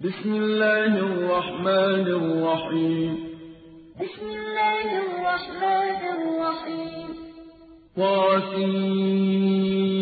بسم الله الرحمن الرحيم. بسم الله الرحمن الرحيم. طاسيم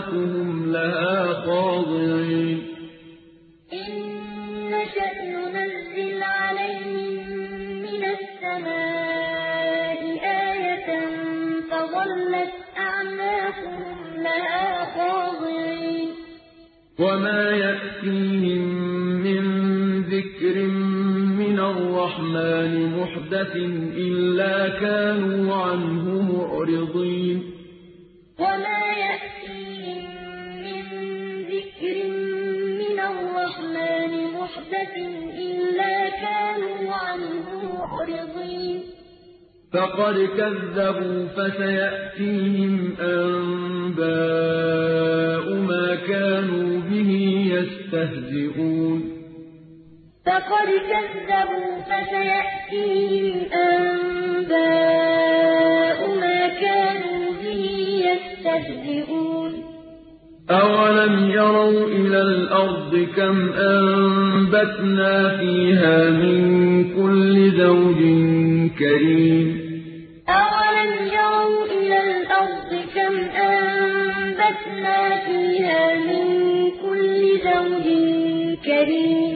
محدث إلا كانوا عنه معرضين وما يأتيهم من ذكر من الرحمن محدث إلا كانوا عنه معرضين فقد كذبوا فسيأتيهم أنباء ما كانوا به يستهزئون فقد كذبوا فسيأتيهم أنباء ما كانوا به يستهزئون أولم يروا إلى الأرض كم أنبتنا فيها من كل زوج كريم أولم يروا إلى الأرض كم أنبتنا فيها من كل زوج كريم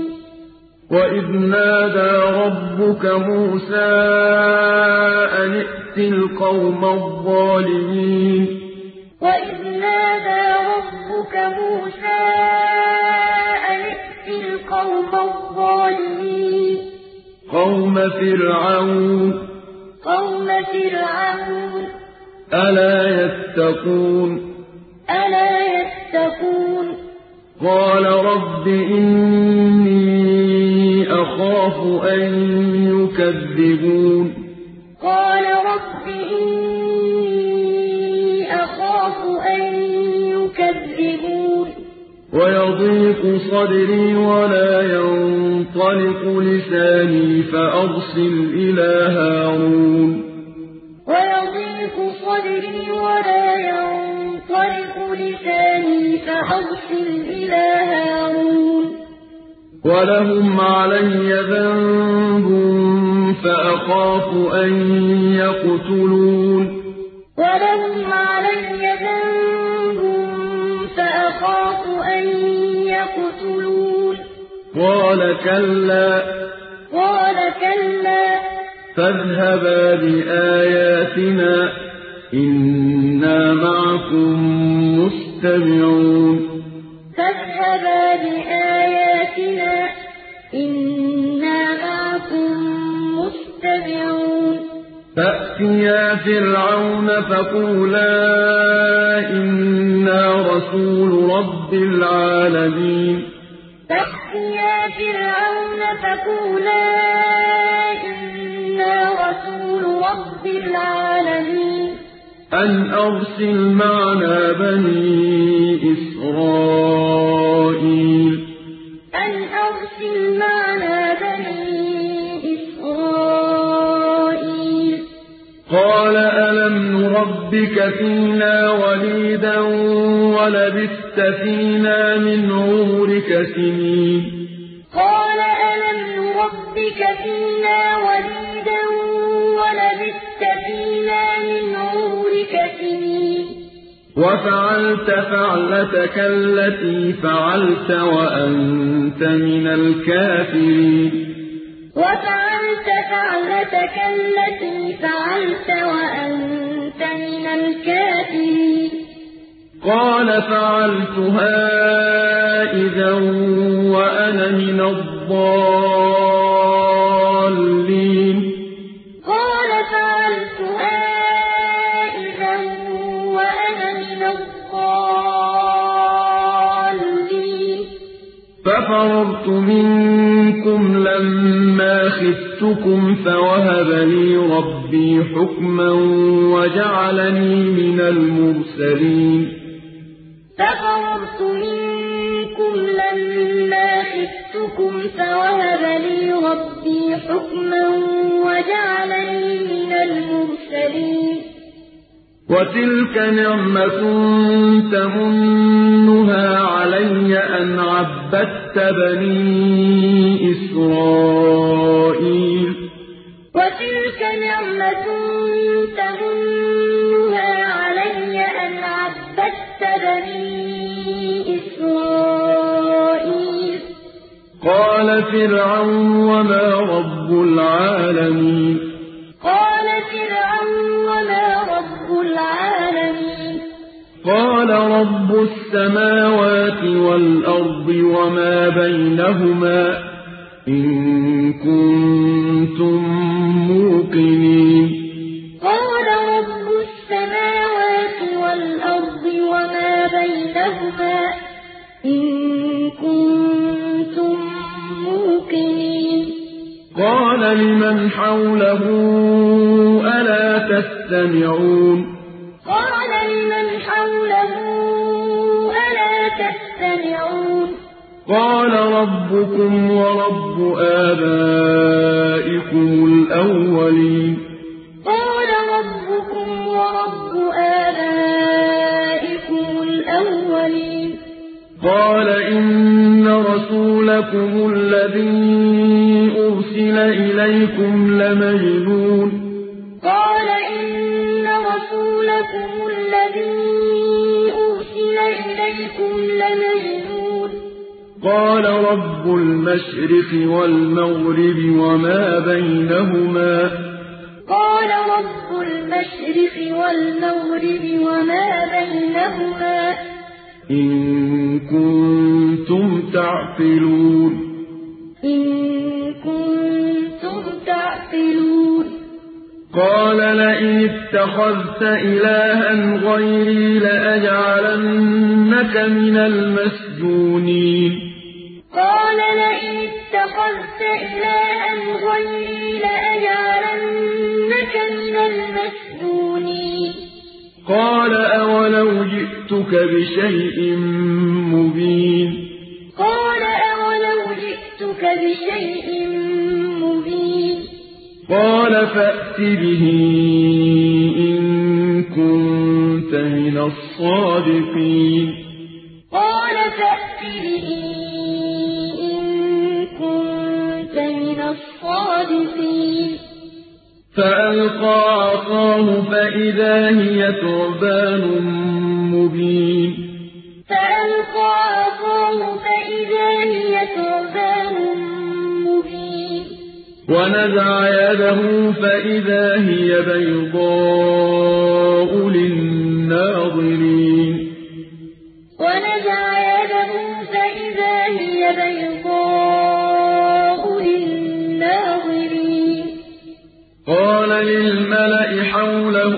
وإذ نادى ربك موسى أن ائت القوم الظالمين وإذ نادى ربك موسى أن ائت القوم الظالمين قوم فرعون قوم فرعون ألا يتقون ألا يتقون قال رب إني أخاف أن يكذبون. قال رب إني أخاف أن يكذبون. ويضيق صدري ولا ينطلق لساني فأرسل إلى هارون. ويضيق صدري ولا ينطلق لساني فأرسل إلى هارون. ولهم علي ذنب فأخاف أن يقتلون ولهم علي ذنب فأخاف أن يقتلون قال كلا قال كلا فاذهبا بآياتنا إنا معكم مستمعون فاذهبا بآياتنا إنا معكم مستمعون فأتيا فرعون فقولا إنا رسول رب العالمين فأتيا فرعون فقولا إنا رسول رب العالمين أن أرسل معنا بني إسرائيل أن أرسل معنا بني إسرائيل. قال ألم نربك فينا وليدا ولبثت فينا من عمرك سنين؟ قال ألم نربك ربك فينا وليدا وفعلت فعلتك التي فعلت وأنت من الكافرين. وفعلت فعلتك التي فعلت وأنت من الكافرين. قال فعلتها إذا وأنا من الضالين. ففررت منكم لما خفتكم فوهب لي ربي حكما وجعلني من المرسلين. ففررت منكم لما خفتكم فوهب لي ربي حكما وجعلني من المرسلين. وتلك نعمة تمنها علي أن عبدت بني إسرائيل وتلك نعمة تمنها علي أن عبدت بني إسرائيل قال فرعون وما رب العالمين قال فرعون وما رب العالمين. قال رب السماوات والأرض وما بينهما إن كنتم موقنين. قال رب السماوات والأرض وما بينهما إن كنتم موقنين. قال لمن حوله ألا تستمعون قال لمن حوله ألا تستمعون؟ قال ربكم ورب آبائكم الأولين. قال ربكم ورب آبائكم الأولين. قال إن رسولكم الذي أرسل إليكم لمجنون. إليكم لمجنون. قال رب المشرق والمغرب وما بينهما. قال رب المشرق والمغرب وما بينهما. إن كنتم تعقلون. إن كنتم تعقلون. قال لئن اتخذت إلها غيري لأجعلنك من المسجونين قال لئن اتخذت إلها غيري لأجعلنك من المسجونين قال أولو جئتك بشيء مبين قال أولو جئتك بشيء مبين قال فأت به إن كنت من الصادقين. قال فأت به إن كنت من الصادقين. فألقى عصاه فإذا هي ثعبان مبين. فألقى عصاه فإذا هي ثعبان مبين ونزع يده فإذا هي بيضاء للناظرين. ونزع يده فإذا هي بيضاء للناظرين. قال للملأ حوله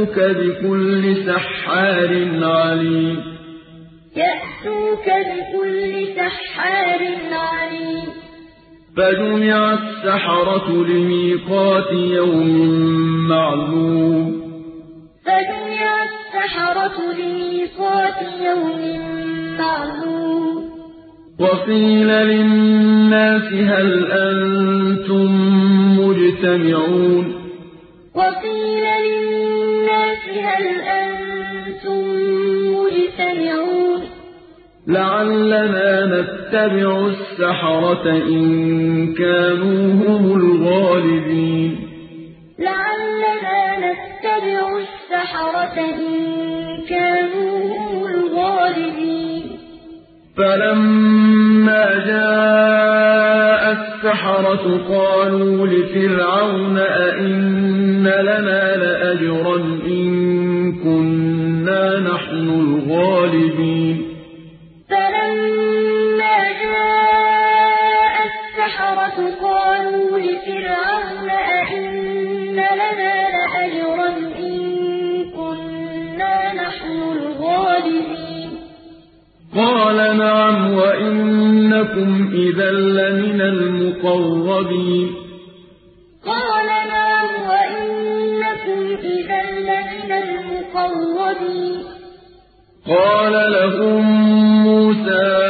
يأتوك بكل سحار عليم. يأتوك بكل سحار عليم. فجمع السحرة لميقات يوم معلوم. فجمع السحرة لميقات يوم معلوم. وقيل للناس هل أنتم مجتمعون؟ وقيل للناس هل أنتم مجتمعون؟ لعلنا نتبع السحرة إن كانوا هم الغالبين. لعلنا نتبع السحرة إن كانوا هم الغالبين. فلما جاء السحرة قالوا لفرعون أئن لنا لأجرا إن كنا نحن الغالبين. فلما جاء السحرة قالوا لفرعون أئن قال نعم وإنكم إذا لمن المقربين. قال نعم وإنكم إذا لمن المقربين. قال لهم موسى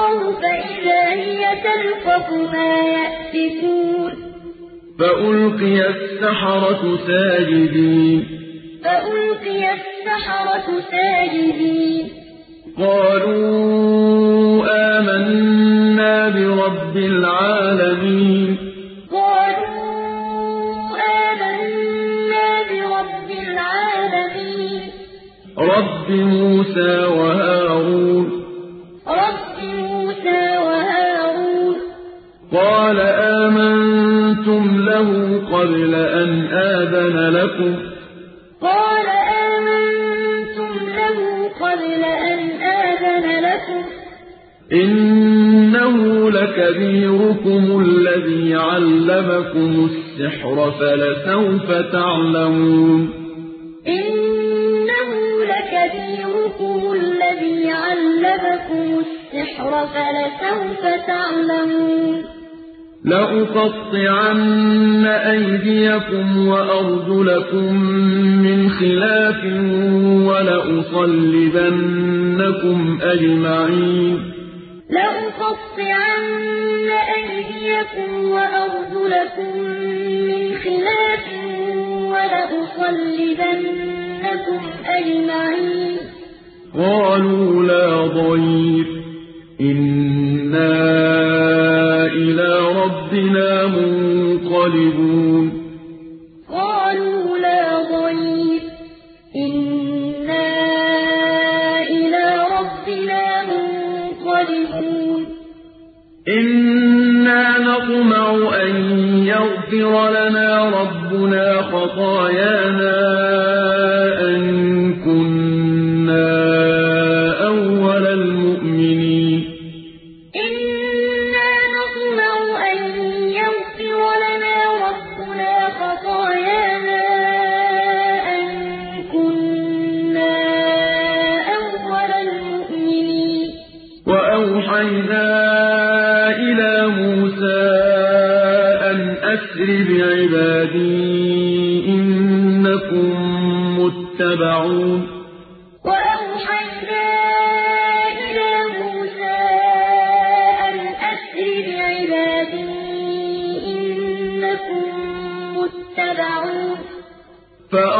عصاه فإذا هي تلقف ما يأفكون فألقي السحرة ساجدين. فألقي السحرة ساجدين. قالوا آمنا برب العالمين. قالوا آمنا برب العالمين. رب موسى وهارون. قال آمنتم له قبل أن آذن لكم. قال آمنتم له قبل أن آذن لكم. إنه لكبيركم الذي علمكم السحر فلسوف تعلمون. إنه لكبيركم الذي علمكم السحر فلسوف تعلمون. لأقطعن أيديكم وأرجلكم من خلاف ولأصلبنكم أجمعين. لأقطعن أيديكم وأرجلكم من خلاف ولأصلبنكم أجمعين. قالوا لا ضير. إنا إلى ربنا منقلبون قالوا لا ضير إنا إلى ربنا منقلبون إنا نطمع أن يغفر لنا ربنا خطايانا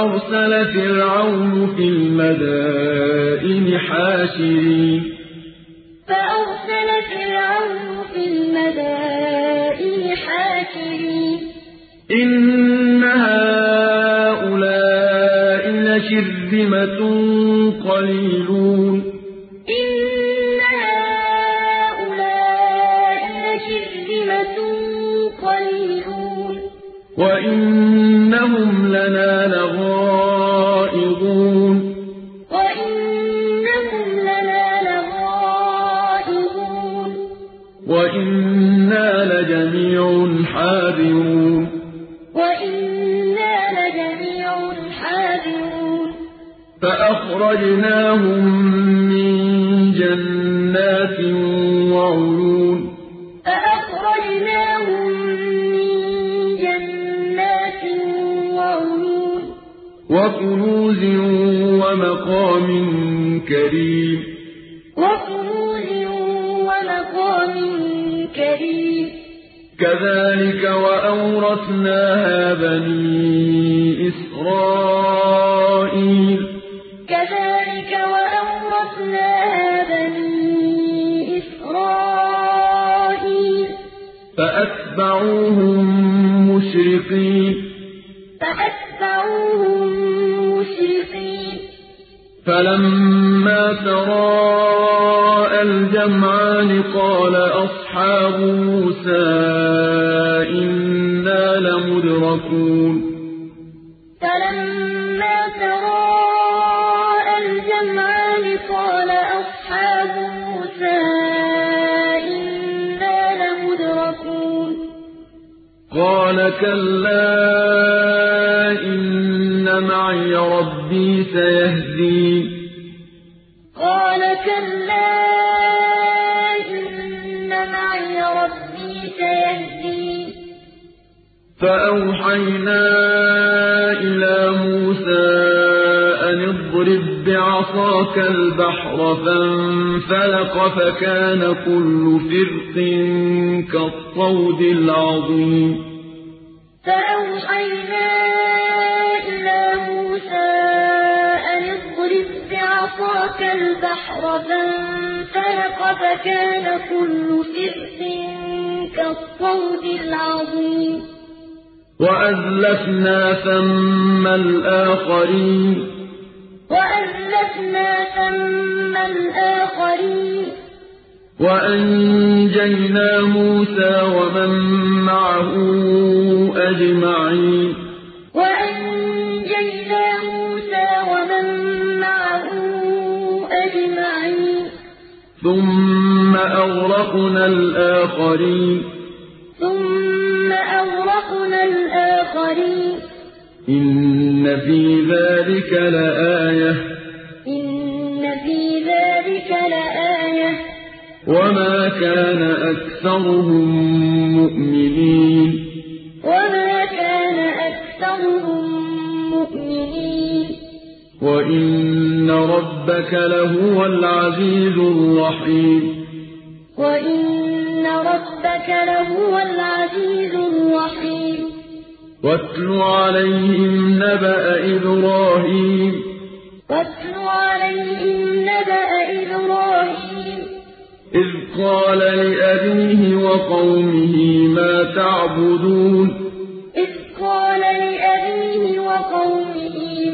فأرسل فرعون في المدائن حاشرين. فأرسل فرعون في المدائن حاشرين. إن هؤلاء لشرذمة قليلون كريم. وكنوز ومقام كريم. كذلك وأورثناها بني إسرائيل. كذلك وأورثناها بني إسرائيل. فأتبعوهم مشرقين. فأتبعوهم مشرقين. فلما تراءى الجمعان قال أصحاب موسى إنا لمدركون. فلما تراءى الجمعان قال أصحاب موسى إنا لمدركون. قال كلا معي ربي سيهدين قال كلا إن معي ربي سيهدين فأوحينا إلى موسى أن اضرب بعصاك البحر فانفلق فكان كل فرق كالطود العظيم. فأوحينا موسى أن اضرب بعصاك البحر فانفلق فكان كل فرق كالطود العظيم. وأزلفنا ثم الآخرين. وأزلفنا ثم الآخرين. وأنجينا موسى ومن معه أجمعين. ثم أغرقنا الآخرين ثم أغرقنا الآخرين إن في ذلك لآية إن في ذلك لآية وما كان أكثرهم مؤمنين وإن ربك لهو العزيز الرحيم وإن ربك لهو العزيز الرحيم واتل عليهم نبأ إبراهيم واتل عليهم نبأ إبراهيم إذ قال لأبيه وقومه ما تعبدون إذ قال لأبيه وقومه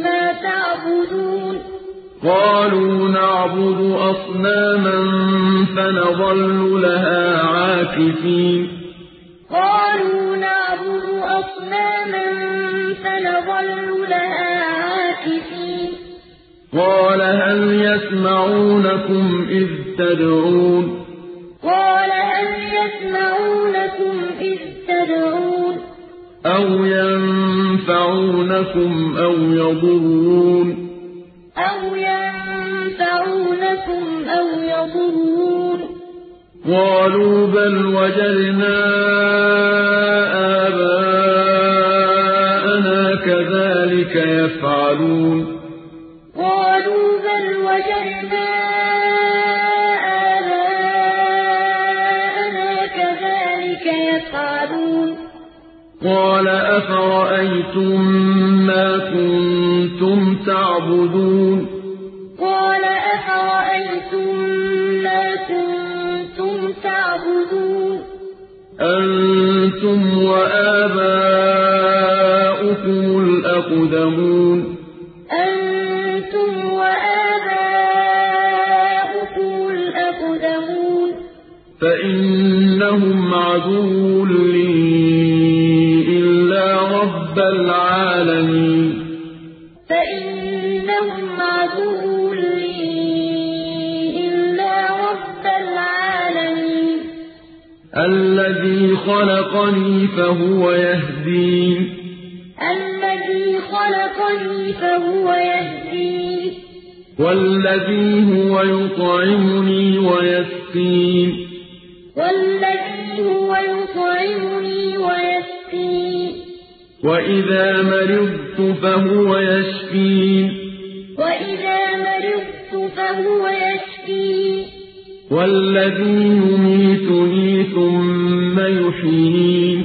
ما تعبدون. قالوا نعبد أصناما فنظل لها عاكفين. قالوا نعبد أصناما فنظل لها عاكفين. قال هل يسمعونكم إذ تدعون؟ قال هل يسمعونكم إذ تدعون؟ أو ينفعونكم أو يضرون أو ينفعونكم أو يضرون قالوا بل وجدنا آباءنا كذلك يفعلون قالوا بل وجدنا قال أفرأيتم ما كنتم تعبدون؟ قال أفرأيتم ما كنتم تعبدون؟ أنتم وآباؤكم الأقدمون. أنتم وآباؤكم الأقدمون. فإنهم عدو رب العالمين. فإنهم عدو لي إلا رب العالمين. الذي خلقني فهو يهدين. الذي خلقني فهو يهدين. والذي هو يطعمني ويسقين. والذي هو يطعمني ويسقين. وإذا مرضت فهو يشفين وإذا مرضت فهو يشفين والذي يميتني ثم يحيين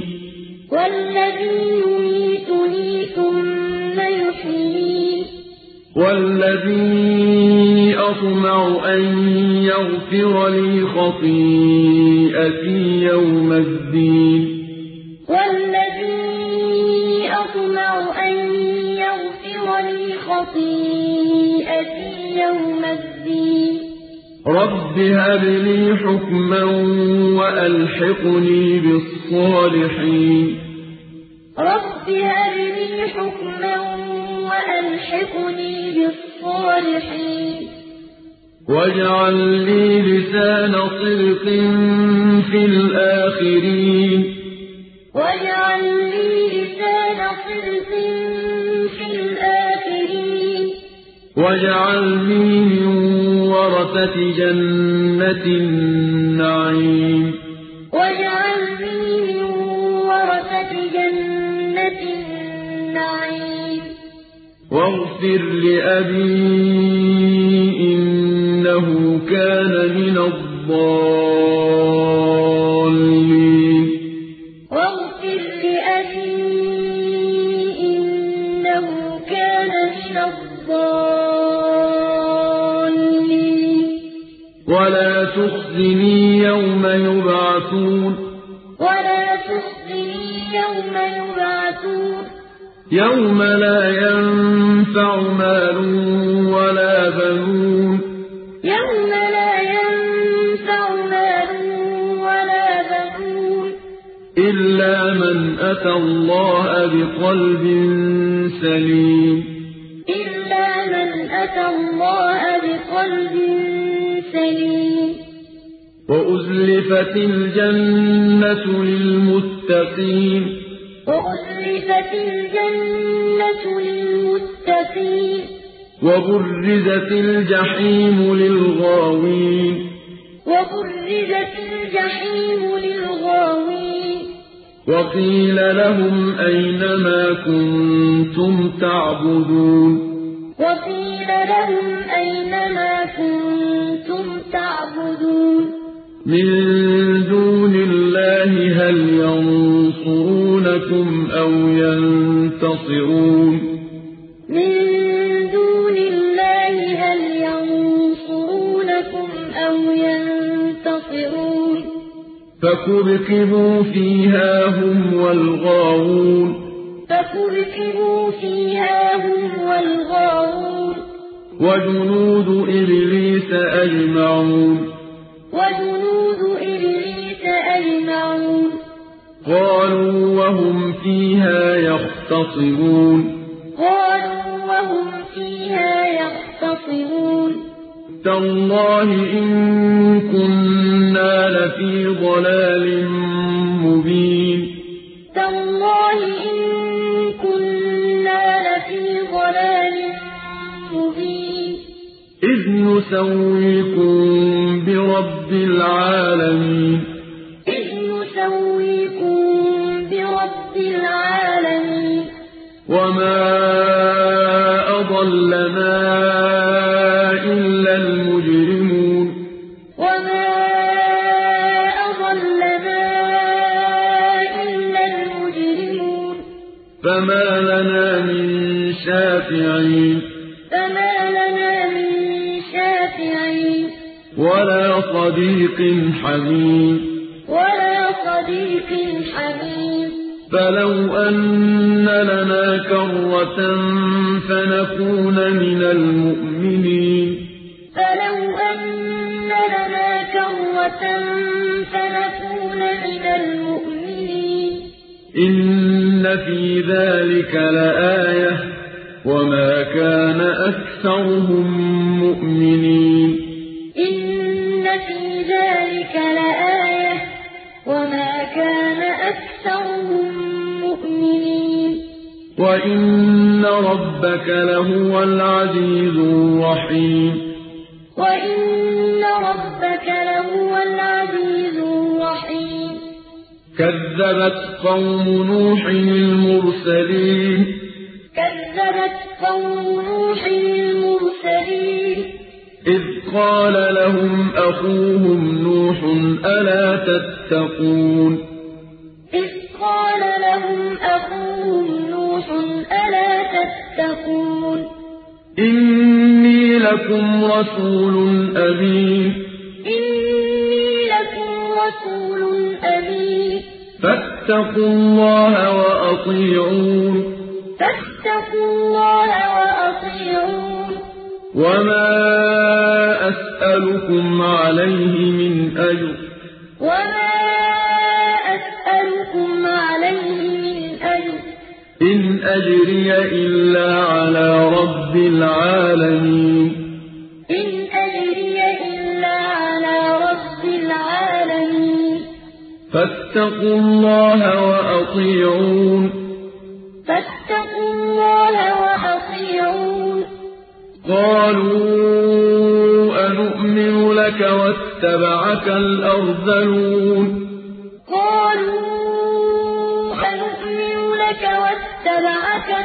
والذي يميتني ثم يحيين والذي أطمع أن يغفر لي خطيئتي يوم الدين لي خطيئتي يوم الدين رب هب لي حكما وألحقني بالصالحين رب هب لي حكما وألحقني بالصالحين واجعل لي لسان صدق في الآخرين واجعل لي لسان صدق واجعلني من ورثة جنة النعيم. واجعلني من ورثة جنة النعيم. واغفر لأبي إنه كان من الضالين. يوم يبعثون. ولا تخزني يوم يبعثون. يوم لا ينفع مال ولا بنون. يوم لا ينفع مال ولا بنون. إلا من أتى الله بقلب سليم. إلا من أتى الله بقلب سليم. وأزلفت الجنة للمتقين. وأزلفت الجنة للمتقين. وبرزت الجحيم للغاوين. وبرزت الجحيم للغاوين. وقيل لهم أين ما كنتم تعبدون. وقيل لهم أين ما كنتم تعبدون. من دون الله هل ينصرونكم أو ينتصرون؟ من دون الله هل ينصرونكم أو ينتصرون؟ فكبكبوا فيها هم والغاوون فكركبوا فيها هم والغاوون وجنود إبليس أجمعون. وجنود إبليس أجمعون قالوا وهم فيها يختصمون. قالوا وهم فيها يختصمون. تالله إن كنا لفي ضلال مبين. تالله إن نسويكم برب العالمين إذ نسويكم برب العالمين وما أضلنا إلا المجرمون وما أضلنا إلا المجرمون فما لنا من شافعين صديق حميم. ولا صديق حميم. فلو أن لنا كرة فنكون من المؤمنين. فلو أن لنا كرة فنكون من المؤمنين. إن في ذلك لآية. وما كان أكثرهم مؤمنين. وإن ربك لهو العزيز الرحيم وإن ربك لهو العزيز الرحيم كذبت قوم نوح المرسلين كذبت قوم نوح المرسلين إذ قال لهم أخوهم نوح ألا تتقون إذ قال لهم أخوهم نوح ألا تتقون إني لكم رسول أمين. إني لكم رسول أمين. فاتقوا الله وأطيعون. فاتقوا الله وأطيعون. وما أسألكم عليه من أجر. وما إن أجري إلا على رب العالمين. إن أجري إلا على رب العالمين. فاتقوا الله وأطيعون. فاتقوا الله وأطيعون. قالوا أنؤمن لك واتبعك الأرذلون. قالوا أنؤمن لك واتبعك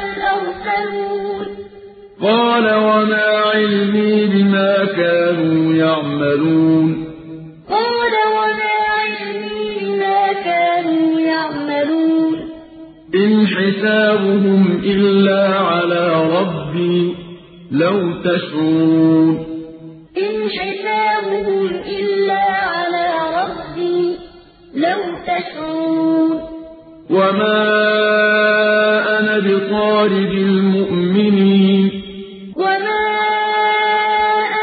الأرسلون قال وما علمي بما كانوا يعملون قال وما علمي بما كانوا يعملون إن حسابهم إلا على ربي لو تشعرون إن حسابهم إلا على ربي لو تشعرون وما أنا بطارد المؤمنين. وما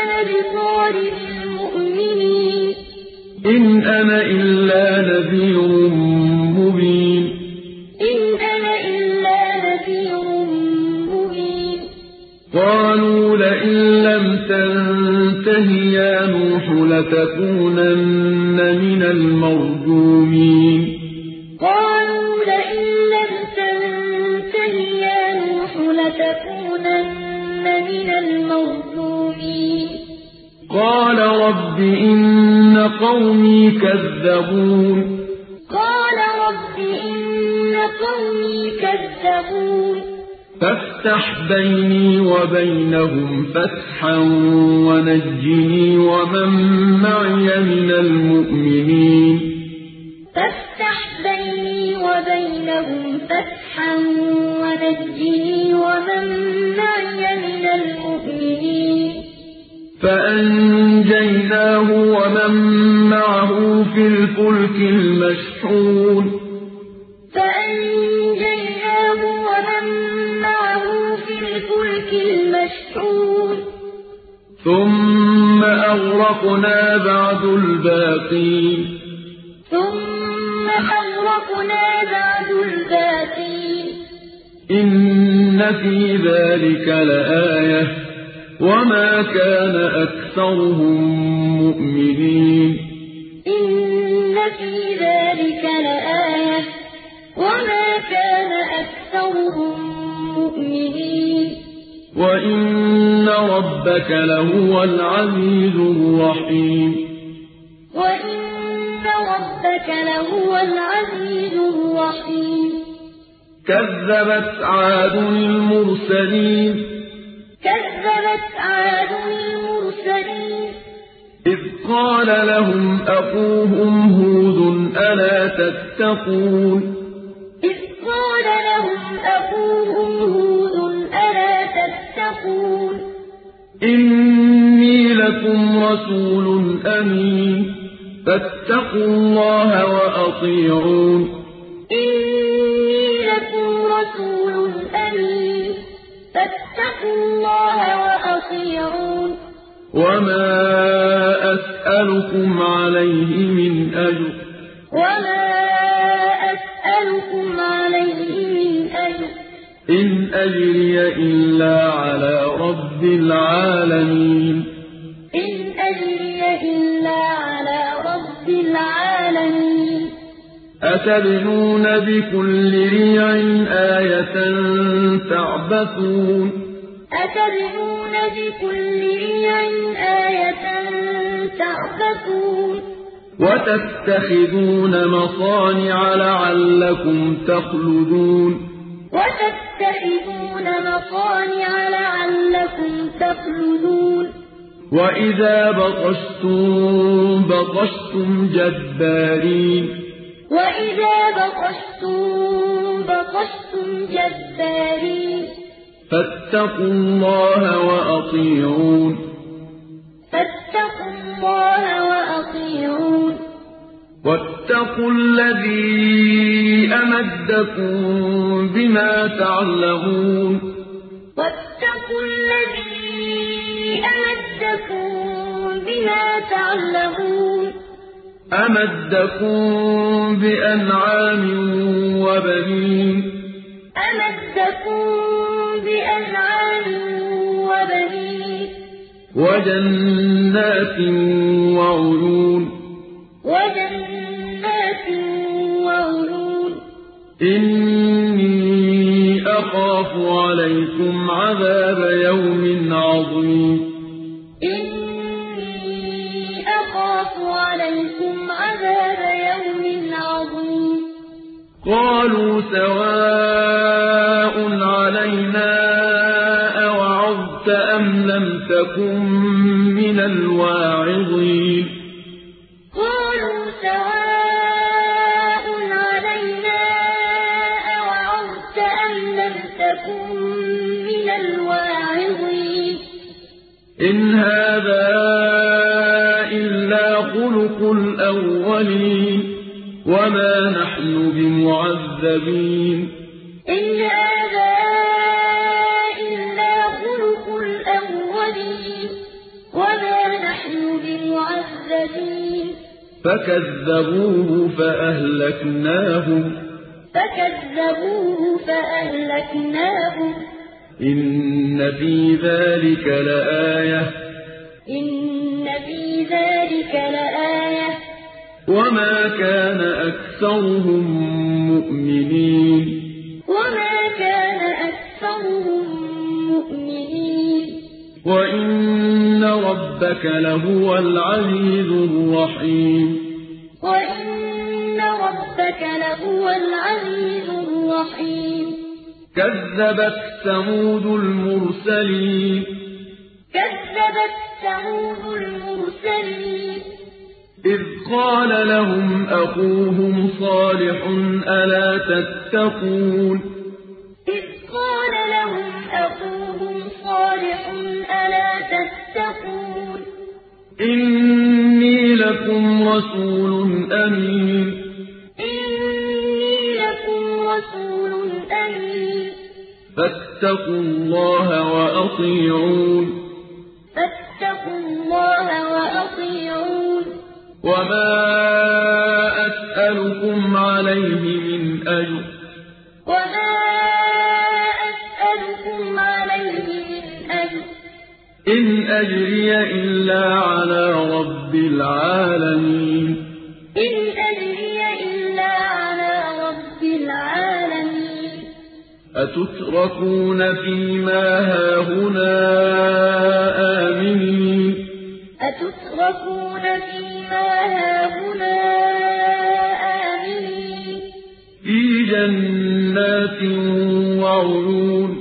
أنا بطارد المؤمنين. إن أنا إلا نذير مبين. إن أنا إلا نذير مبين. قالوا لئن لم تنته يا نوح لتكونن من المرجومين. قال رب إن قومي كذبون. قال رب إن قومي كذبون. فافتح بيني وبينهم فتحا ونجني ومن معي من المؤمنين. فافتح بيني وبينهم فتحا ونجني ومن معي فأنجيناه ومن معه في الفلك المشحون. فأنجيناه ومن معه في الفلك المشحون. ثم أغرقنا بعد الباقين. ثم أغرقنا بعد الباقين. إن في ذلك لآية. وما كان أكثرهم مؤمنين إن في ذلك لآية وما كان أكثرهم مؤمنين وإن ربك لهو العزيز الرحيم وإن ربك لهو العزيز الرحيم كذبت عاد المرسلين كذبت عاد المرسلين. إذ قال لهم أخوهم هود ألا تتقون؟ إذ قال لهم أخوهم هود ألا تتقون؟ إني لكم رسول أمين فاتقوا الله وأطيعون. فاتقوا الله وأطيعون. وما أسألكم عليه من أجر. وما أسألكم عليه من أجر. إن أجري إلا على رب العالمين. إن أجري إلا على رب العالمين. أتبنون بكل ريع آية تعبثون أتبنون بكل ريع آية تعبثون وتتخذون مصانع لعلكم تخلدون. وتتخذون مصانع لعلكم تخلدون. وإذا بطشتم بطشتم جبارين. وإذا بطشتم بطشتم جبارين. فاتقوا الله وأطيعون. فاتقوا الله وأطيعون. واتقوا الذي أمدكم بما تعلمون. واتقوا الذي أمدكم بما تعلمون. أمدكم بأنعام وبنين. أمدكم وبنين. وجنات وعيون. وجنات وعيون. إني أخاف عليكم عذاب يوم عظيم. إني أخاف عليكم عذاب يوم عظيم. قالوا سواء لم تكن من الواعظين. قالوا سواء علينا أوعظت أم لم تكن من الواعظين. إن هذا إلا خلق الأولين وما نحن بمعذبين. إن هذا بمعذبين فكذبوه فأهلكناهم. فكذبوه فأهلكناهم. إن في ذلك لآية. إن في ذلك لآية. وما كان أكثرهم مؤمنين. وما كان أكثرهم مؤمنين. وإن ربك لهو العزيز الرحيم وإن ربك لهو العزيز الرحيم كذبت ثمود المرسلين كذبت ثمود المرسلين إذ قال لهم أخوهم صالح ألا تتقون إذ قال لهم أخوهم صالح ألا تتقون. إني لكم رسول أمين. إني لكم رسول أمين. فاتقوا الله وأطيعون. فاتقوا الله وأطيعون. وما أسألكم عليه من أجر. وما إن أجري إلا على رب العالمين. إن أجري إلا على رب العالمين. أتتركون فيما هاهنا آمنين. أتتركون فيما هاهنا آمنين. في جنات وعيون.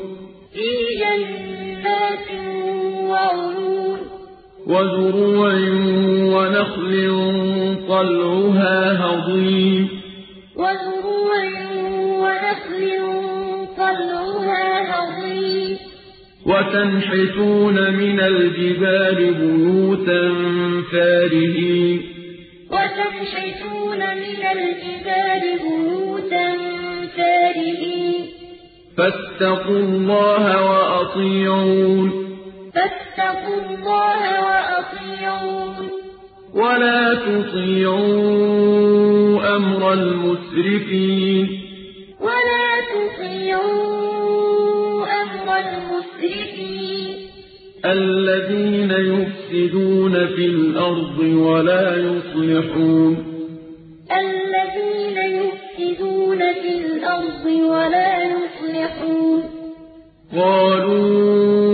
في جنات وزروع ونخل طلعها هضيم. وزروع ونخل طلعها هضيم. وتنحتون من الجبال بيوتا فارهين. وتنحتون من الجبال بيوتا فارهين. فاتقوا الله وأطيعون. فاتقوا الله وأطيعون ولا تطيعوا أمر المسرفين ولا تطيعوا أمر المسرفين الذين يفسدون في الأرض ولا يصلحون الذين يفسدون في الأرض ولا يصلحون قالوا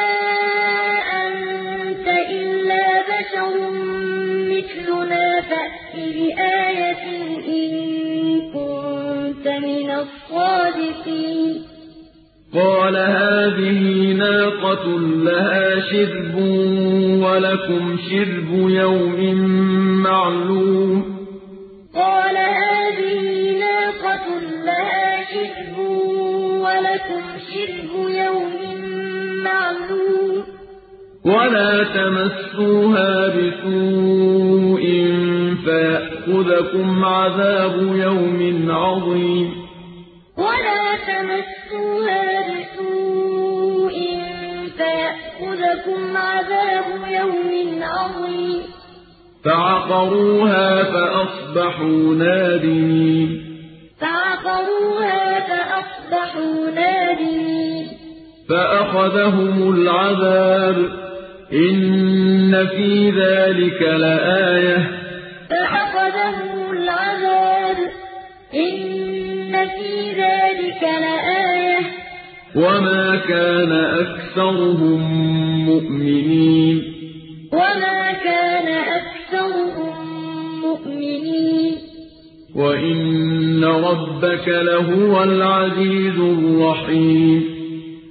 بآية إن كنت من الصادقين. قال هذه ناقة لها شرب ولكم شرب يوم معلوم. قال هذه ناقة لها شرب ولكم شرب يوم معلوم. ولا تمسوها بسوء فيأخذكم عذاب يوم عظيم. ولا تمسوها بسوء فيأخذكم عذاب يوم عظيم. فعقروها فأصبحوا نادمين. فعقروها فأصبحوا نادمين. فأخذهم العذاب. إن في ذلك لآية. فأخذهم العذاب إن في ذلك لآية وما كان أكثرهم مؤمنين وما كان أكثرهم مؤمنين وإن ربك لهو العزيز الرحيم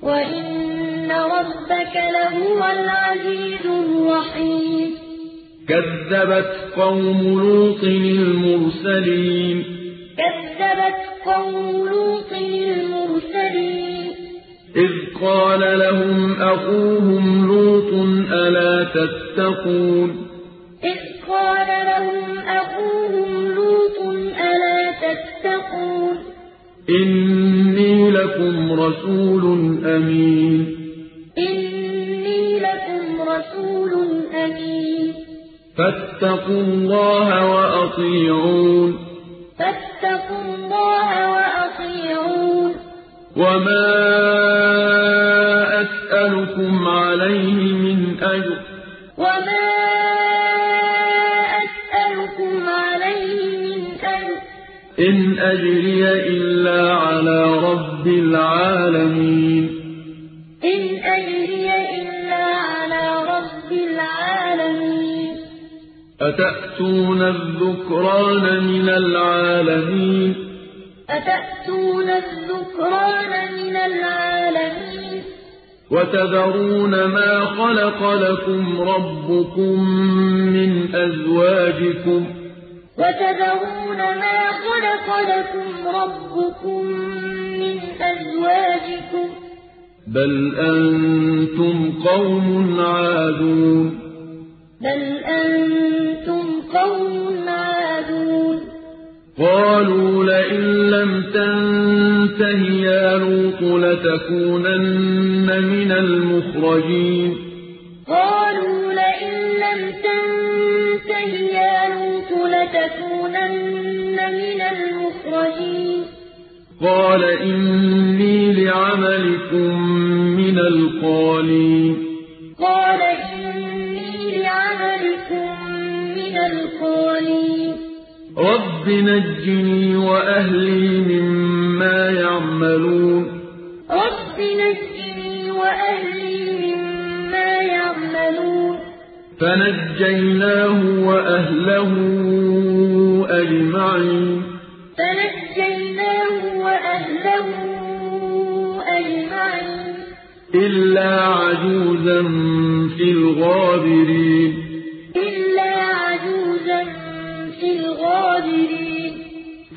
وإن ربك لهو العزيز الرحيم كذبت قوم لوط المرسلين كذبت قوم لوط المرسلين إذ قال لهم أخوهم لوط ألا تتقون؟ إذ قال لهم أخوهم لوط ألا تتقون؟ إني لكم رسول أمين. إني لكم رسول أمين. فاتقوا الله وأطيعون. فاتقوا الله وأطيعون. وما أسألكم عليه من أجر. وما أسألكم عليه من أجر. إن أجري إلا على رب العالمين. أتأتون الذكران من العالمين؟ أتأتون الذكران من العالمين؟ وتذرون ما خلق لكم ربكم من أزواجكم. وتذرون ما خلق لكم ربكم من أزواجكم. بل أنتم قوم عادون. بل أنتم قوم عادون قالوا لئن لم تنته يا لوط لتكونن من المخرجين. قالوا لئن لم تنته يا لوط لتكونن من المخرجين. قال إني لعملكم من القالين. قال إني لعملكم من القالين رب نجني وأهلي مما يعملون. رب نجني وأهلي مما يعملون. فنجيناه وأهله أجمعين. فنجيناه وأهله أجمعين. إلا عجوزا في الغابرين. في الغابرين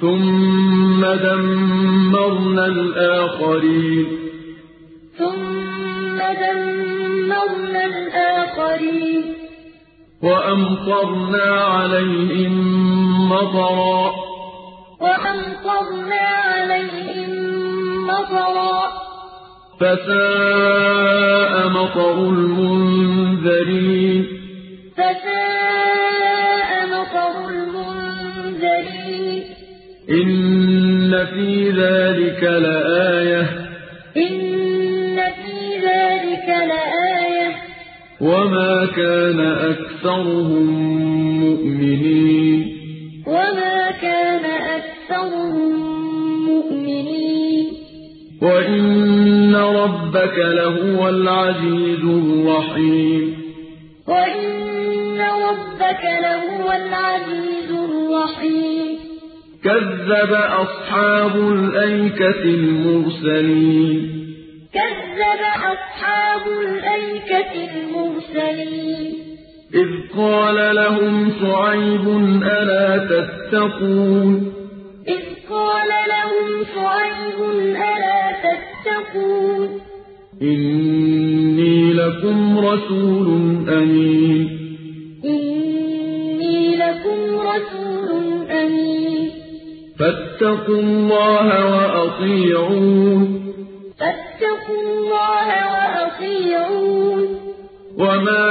ثم دمرنا الآخرين. ثم دمرنا الآخرين. وأمطرنا عليهم مطرا. وأمطرنا عليهم مطرا. فساء مطر المنذرين. فساء إن في ذلك لآية إن في ذلك لآية وما كان أكثرهم مؤمنين وما كان أكثرهم مؤمنين وإن ربك لهو العزيز الرحيم وإن ربك لهو العزيز الرحيم كذب أصحاب الأيكة المرسلين. كذب أصحاب الأيكة المرسلين. إذ قال لهم شعيب ألا تتقون؟ إذ قال لهم شعيب ألا تتقون؟ إني لكم رسول أمين. إني لكم رسول فاتقوا الله وأطيعون. فاتقوا الله وأطيعون. وما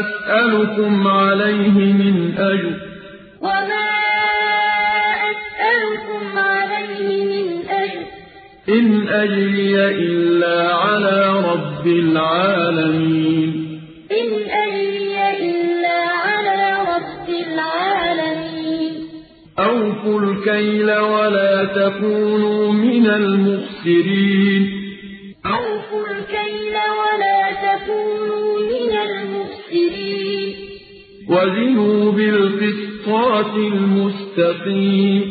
أسألكم عليه من أجر. وما أسألكم عليه من أجر. إن أجري إلا على رب العالمين. الكيل ولا تكونوا من المخسرين. أوفوا الكيل ولا تكونوا من المخسرين. وزنوا بالقسطاس المستقيم.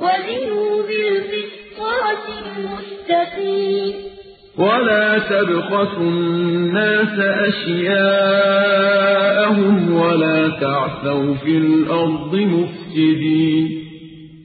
وزنوا بالقسطاس المستقيم. ولا تبخسوا الناس أشياءهم ولا تعثوا في الأرض مفسدين.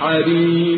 المسحرين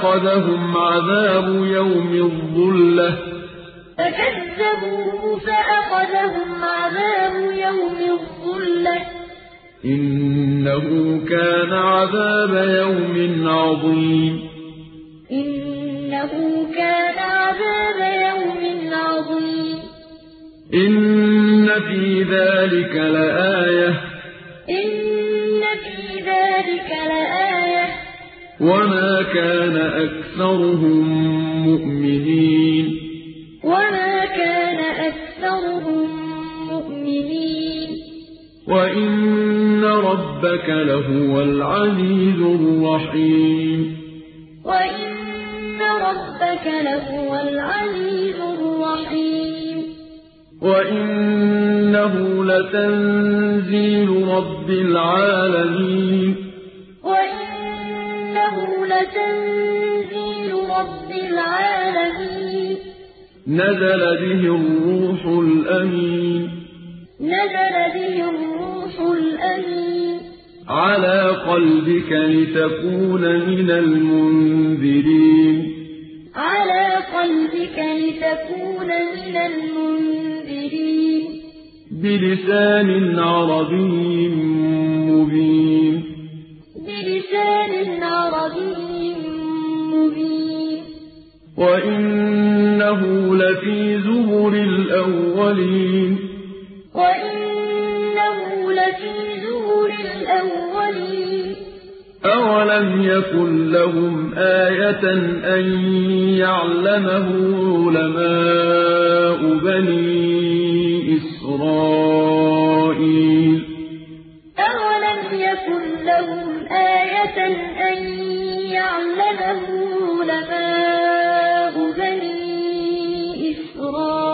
فأخذهم عذاب يوم الظلة. فكذبوه فأخذهم عذاب يوم الظلة. إِنَّهُ كَانَ عَذَابَ يَوْمٍ عَظِيمٍ. إِنَّهُ كَانَ عَذَابَ يَوْمٍ عَظِيمٍ. إِنَّ فِي ذَٰلِكَ لَآيَةً. إِنَّ فِي ذَٰلِكَ لَآيَةً ۖ. وَمَا كَانَ أَكْثَرُهُم مُّؤْمِنِينَ وَمَا كَانَ أَكْثَرُهُم مُّؤْمِنِينَ وَإِنَّ رَبَّكَ لَهُوَ الْعَزِيزُ الرَّحِيمُ وَإِنَّ رَبَّكَ لَهُوَ الْعَزِيزُ الرَّحِيمُ وَإِنَّهُ لَتَنزِيلُ رَبِّ الْعَالَمِينَ لَتَنزِيلُ رَبِّ الْعَالَمِينَ. نَزَلَ بِهِ الرُّوحُ الْأَمِينُ. نَزَلَ بِهِ الرُّوحُ الْأَمِينُ. عَلَىٰ قَلْبِكَ لِتَكُونَ مِنَ الْمُنذِرِينَ. عَلَىٰ قَلْبِكَ لِتَكُونَ مِنَ الْمُنذِرِينَ. بِلِسَانٍ عَرَبِيٍّ مُّبِينٍ. بِلِسَانٍ عَرَبِيٍّ مُّبِينٍ. وَإِنَّهُ لَفِي زُبُرِ الْأَوَّلِينَ. وَإِنَّهُ لَفِي زُبُرِ الْأَوَّلِينَ. أَوَلَمْ يَكُن لَّهُمْ آيَةً أَن يَعْلَمَهُ عُلَمَاءُ بَنِي إِسْرَائِيلَ؟ يَكُن لَّهُمْ آيَةً أَن يَعْلَمَهُ عُلَمَاءُ بَنِي إِسْرَائِيلَ.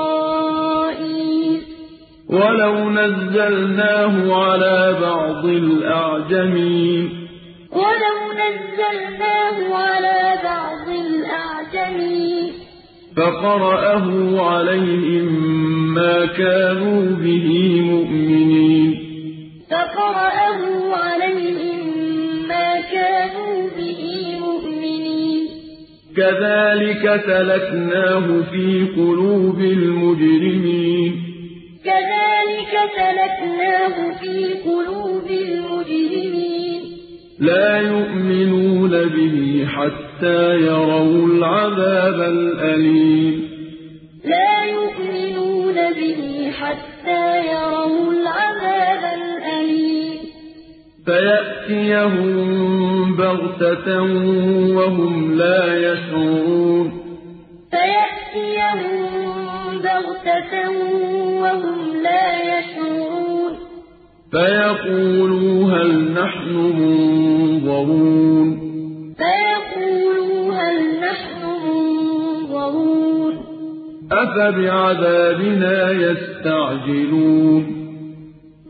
وَلَوْ نَزَّلْنَاهُ عَلَىٰ بَعْضِ الْأَعْجَمِينَ. وَلَوْ نَزَّلْنَاهُ عَلَىٰ بَعْضِ الْأَعْجَمِينَ. فَقَرَأَهُ عَلَيْهِم مَّا كَانُوا بِهِ مُؤْمِنِينَ. فَقَرَأَهُ عَلَيْهِم مَّا كَانُوا بِهِ مُؤْمِنِينَ. كَذَٰلِكَ سَلَكْنَاهُ فِي قُلُوبِ الْمُجْرِمِينَ. كَذَٰلِكَ سَلَكْنَاهُ فِي قُلُوبِ الْمُجْرِمِينَ. لَا يُؤْمِنُونَ بِهِ حَتَّىٰ يَرَوُا الْعَذَابَ الْأَلِيمَ. لَا يُؤْمِنُونَ بِهِ حَتَّىٰ يَرَوُا الْعَذَابَ الْأَلِيمَ. فَيَأْتِيَهُم بَغْتَةً وَهُمْ لَا يَشْعُرُونَ. فَيَأْتِيَهُم بَغْتَةً وَهُمْ لَا يَشْعُرُونَ. فَيَقُولُوا هَلْ نَحْنُ مُنظَرُونَ. فَيَقُولُوا هَلْ نَحْنُ مُنظَرُونَ. أَفَبِعَذَابِنَا يَسْتَعْجِلُونَ.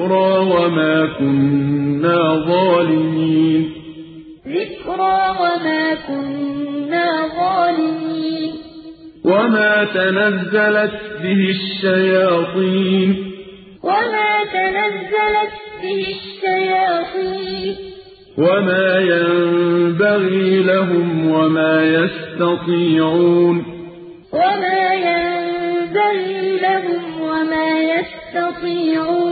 ذِكْرَىٰ وَمَا كُنَّا ظَالِمِينَ. ذِكْرَىٰ وَمَا كُنَّا ظَالِمِينَ. وَمَا تَنَزَّلَتْ بِهِ الشَّيَاطِينُ. وَمَا تَنَزَّلَتْ بِهِ الشَّيَاطِينُ. وَمَا يَنبَغِي لَهُمْ وَمَا يَسْتَطِيعُونَ. وَمَا يَنبَغِي لَهُمْ وَمَا يَسْتَطِيعُونَ.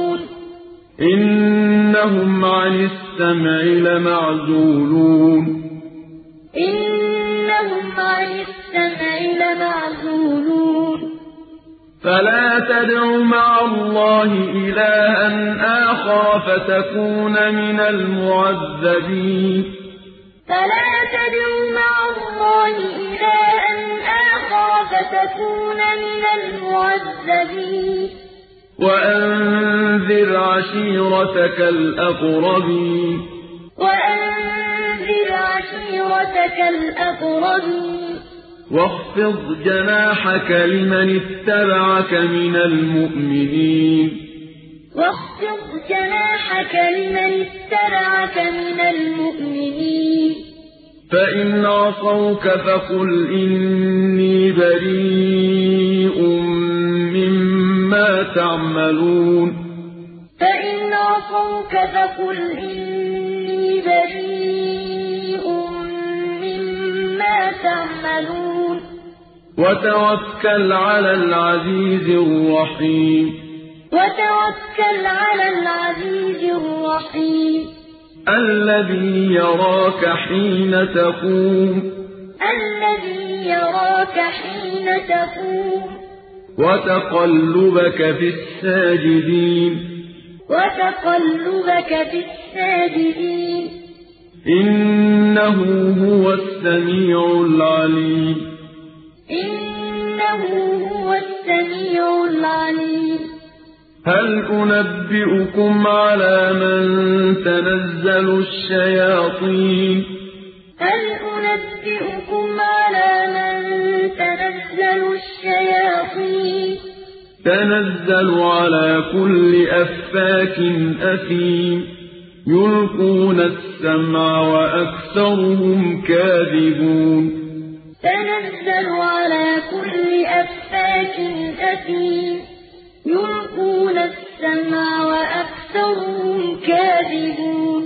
إِنَّهُمْ عَنِ السَّمْعِ لَمَعْزُولُونَ. إِنَّهُمْ عَنِ السَّمْعِ لَمَعْزُولُونَ. فلا تدع مع الله إلها آخر فتكون من المعذبين. فلا تدع مع الله إلها آخر فتكون من المعذبين. وأنذر عشيرتك الأقربين. وأنذر عشيرتك الأقربين. واخفض جناحك لمن اتبعك من المؤمنين. واخفض جناحك لمن اتبعك من المؤمنين. فإن عصوك فقل إني بريء. تعملون. فإن عصوك فقل إني بريء مما تعملون. وتوكل على العزيز الرحيم. وتوكل على العزيز الرحيم. الذي يراك حين تقوم. الذي يراك حين تقوم. وتقلبك في الساجدين. وتقلبك في الساجدين. إنه هو السميع العليم. إنه هو السميع العليم. هل أنبئكم على من تنزل الشياطين؟ هل أنبئكم على من تنزل الشياطين. تنزل على كل أفاك أثيم. يلقون السمع وأكثرهم كاذبون. تنزل على كل أفاك أثيم. يلقون السمع وأكثرهم كاذبون.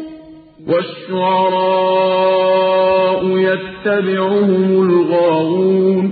والشعراء يتبعهم الغاوون.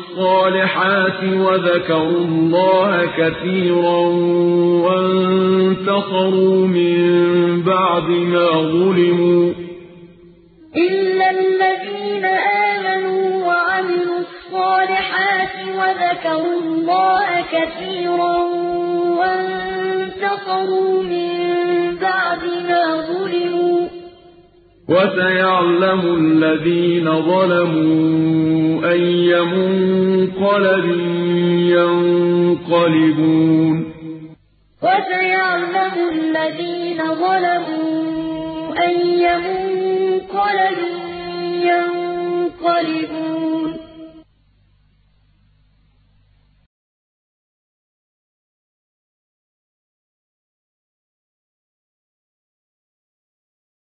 الصالحات وذكروا الله كثيرا وانتصروا من بعد ما ظلموا. إلا الذين آمنوا وعملوا الصالحات وذكروا الله كثيرا وانتصروا من بعد ما ظلموا. وسيعلم الذين ظلموا أي منقلب ينقلبون. وسيعلم الذين ظلموا أي منقلب ينقلبون.